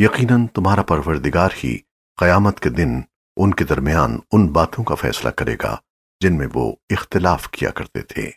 یقیناً تمہارا پروردگار ہی قیامت کے دن ان کے درمیان ان باتوں کا فیصلہ کرے گا جن میں وہ اختلاف کیا کرتے تھے۔